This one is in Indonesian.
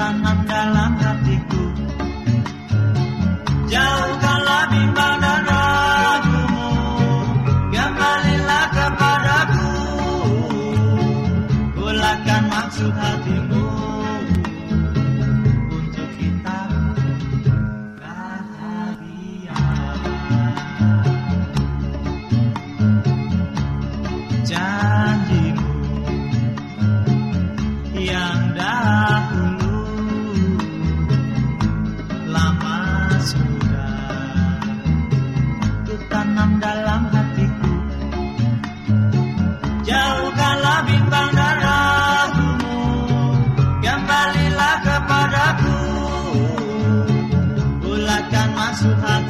tanam dalam hatiku jauhkanlah bimbang dan ragumu kembalilah kepadaku Bulakan maksud hatimu untuk kita bahagia. Janjimu yang dahulu ku tanam dalam hatiku. Jauhkanlah bimbang dan ragumu Kembalilah kepadaku Bulatkan maksud hatimu